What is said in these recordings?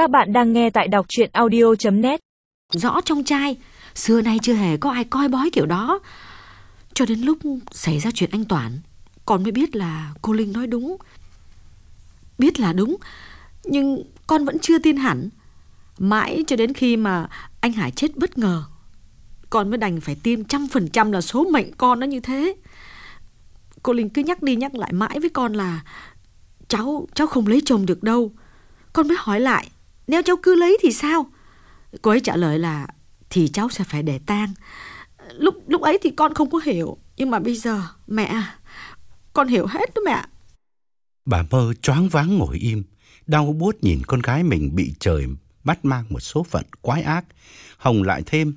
Các bạn đang nghe tại đọc chuyện audio.net Rõ trong trai, xưa nay chưa hề có ai coi bói kiểu đó. Cho đến lúc xảy ra chuyện anh Toản, con mới biết là cô Linh nói đúng. Biết là đúng, nhưng con vẫn chưa tin hẳn. Mãi cho đến khi mà anh Hải chết bất ngờ, con mới đành phải tin trăm phần trăm là số mệnh con nó như thế. Cô Linh cứ nhắc đi nhắc lại mãi với con là cháu cháu không lấy chồng được đâu. Con mới hỏi lại, nếu cháu cứ lấy thì sao? Cô ấy trả lời là thì cháu sẽ phải để tang. Lúc lúc ấy thì con không có hiểu, nhưng mà bây giờ mẹ con hiểu hết đó mẹ. Bà mơ choáng váng ngồi im, đau buốt nhìn con gái mình bị trời bắt mang một số phận quái ác. Hồng lại thêm.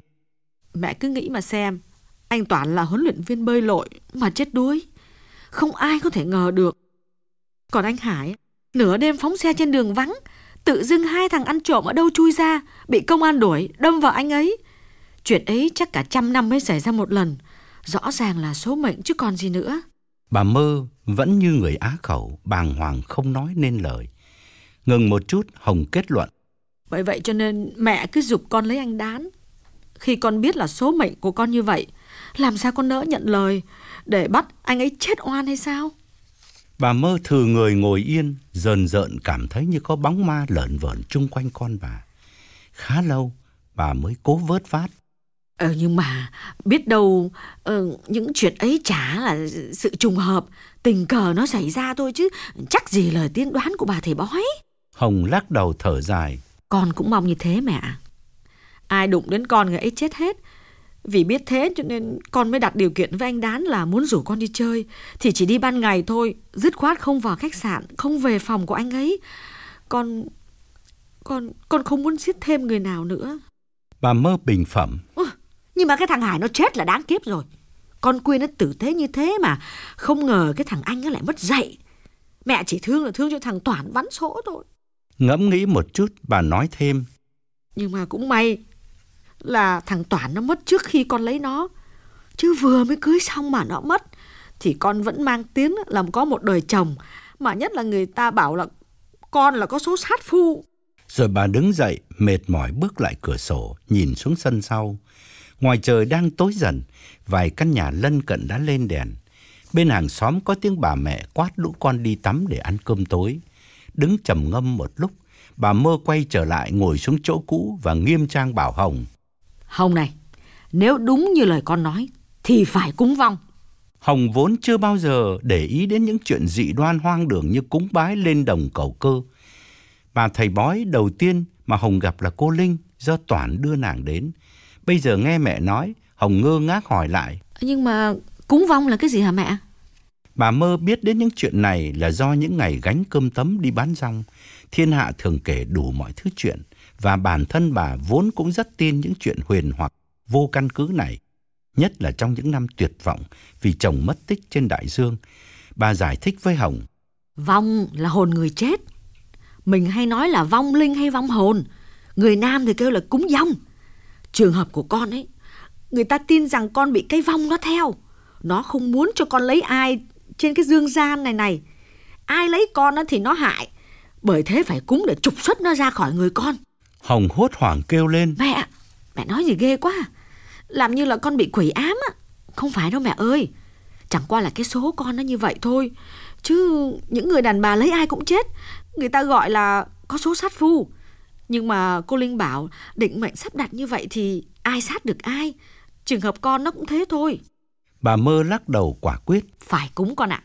Mẹ cứ nghĩ mà xem, anh Toán là huấn luyện viên bơi lội mà chết đuối. Không ai có thể ngờ được. Còn anh Hải, nửa đêm phóng xe trên đường vắng, tự dưng hai thằng ăn trộm ở đâu chui ra, bị công an đuổi, đâm vào anh ấy. Chuyện ấy chắc cả trăm năm mới xảy ra một lần. Rõ ràng là số mệnh chứ còn gì nữa. Bà mơ vẫn như người á khẩu, bàng hoàng không nói nên lời. Ngừng một chút, Hồng kết luận. Bởi vậy cho nên mẹ cứ dục con lấy anh đán. Khi con biết là số mệnh của con như vậy, làm sao con nỡ nhận lời để bắt anh ấy chết oan hay sao? Bà mơ thừ người ngồi yên, dần dợn cảm thấy như có bóng ma lợn vợn chung quanh con bà. Khá lâu, bà mới cố vớt vát. Ờ nhưng mà biết đâu ờ, những chuyện ấy chả là sự trùng hợp, tình cờ nó xảy ra thôi chứ chắc gì lời tiên đoán của bà thầy bói. Hồng lắc đầu thở dài. Con cũng mong như thế mẹ. Ai đụng đến con người ấy chết hết. Vì biết thế cho nên con mới đặt điều kiện với anh Đán là muốn rủ con đi chơi. Thì chỉ đi ban ngày thôi, dứt khoát không vào khách sạn, không về phòng của anh ấy. Con... Con... Con không muốn giết thêm người nào nữa. Bà mơ bình phẩm. Ừ, nhưng mà cái thằng Hải nó chết là đáng kiếp rồi. Con Quyên nó tử thế như thế mà không ngờ cái thằng anh nó lại mất dạy. Mẹ chỉ thương là thương cho thằng Toản vắn số thôi. Ngẫm nghĩ một chút, bà nói thêm. Nhưng mà cũng may là thằng Toản nó mất trước khi con lấy nó. Chứ vừa mới cưới xong mà nó mất. Thì con vẫn mang tiếng làm có một đời chồng. Mà nhất là người ta bảo là con là có số sát phu. Rồi bà đứng dậy, mệt mỏi bước lại cửa sổ, nhìn xuống sân sau. Ngoài trời đang tối dần, vài căn nhà lân cận đã lên đèn. Bên hàng xóm có tiếng bà mẹ quát lũ con đi tắm để ăn cơm tối. Đứng trầm ngâm một lúc, bà mơ quay trở lại ngồi xuống chỗ cũ và nghiêm trang bảo Hồng. Hồng này, nếu đúng như lời con nói, thì phải cúng vong. Hồng vốn chưa bao giờ để ý đến những chuyện dị đoan hoang đường như cúng bái lên đồng cầu cơ. Bà thầy bói đầu tiên mà Hồng gặp là cô Linh do Toản đưa nàng đến. Bây giờ nghe mẹ nói, Hồng ngơ ngác hỏi lại. Nhưng mà cúng vong là cái gì hả mẹ? Bà mơ biết đến những chuyện này là do những ngày gánh cơm tấm đi bán rong. Thiên hạ thường kể đủ mọi thứ chuyện và bản thân bà vốn cũng rất tin những chuyện huyền hoặc vô căn cứ này. Nhất là trong những năm tuyệt vọng vì chồng mất tích trên đại dương. Bà giải thích với Hồng. Vong là hồn người chết. Mình hay nói là vong linh hay vong hồn. Người nam thì kêu là cúng vong. Trường hợp của con ấy, người ta tin rằng con bị cái vong nó theo. Nó không muốn cho con lấy ai trên cái dương gian này này. Ai lấy con thì nó hại. Bởi thế phải cúng để trục xuất nó ra khỏi người con. Hồng hốt hoảng kêu lên. Mẹ, mẹ nói gì ghê quá. Làm như là con bị quỷ ám á. Không phải đâu mẹ ơi. Chẳng qua là cái số con nó như vậy thôi. Chứ những người đàn bà lấy ai cũng chết. Người ta gọi là có số sát phu. Nhưng mà cô Linh bảo định mệnh sắp đặt như vậy thì ai sát được ai. Trường hợp con nó cũng thế thôi. Bà mơ lắc đầu quả quyết. Phải cúng con ạ.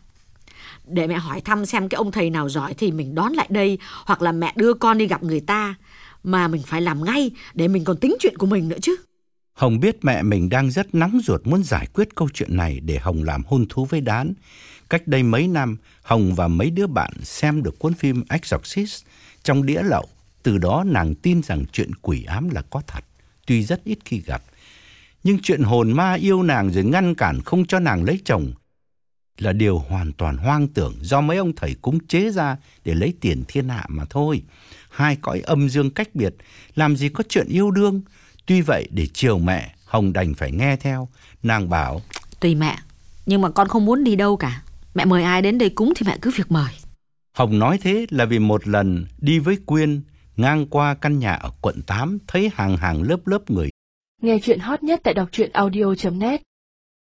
Để mẹ hỏi thăm xem cái ông thầy nào giỏi thì mình đón lại đây. Hoặc là mẹ đưa con đi gặp người ta. Mà mình phải làm ngay để mình còn tính chuyện của mình nữa chứ. Hồng biết mẹ mình đang rất nóng ruột muốn giải quyết câu chuyện này để Hồng làm hôn thú với Đán. Cách đây mấy năm, Hồng và mấy đứa bạn xem được cuốn phim Exorcist trong đĩa lậu. Từ đó nàng tin rằng chuyện quỷ ám là có thật, tuy rất ít khi gặp. Nhưng chuyện hồn ma yêu nàng rồi ngăn cản không cho nàng lấy chồng là điều hoàn toàn hoang tưởng do mấy ông thầy cúng chế ra để lấy tiền thiên hạ mà thôi. Hai cõi âm dương cách biệt, làm gì có chuyện yêu đương. Tuy vậy để chiều mẹ, Hồng đành phải nghe theo. Nàng bảo, Tùy mẹ, nhưng mà con không muốn đi đâu cả. Mẹ mời ai đến đây cúng thì mẹ cứ việc mời. Hồng nói thế là vì một lần đi với Quyên, ngang qua căn nhà ở quận 8 thấy hàng hàng lớp lớp người. Nghe chuyện hot nhất tại đọc truyện audio.net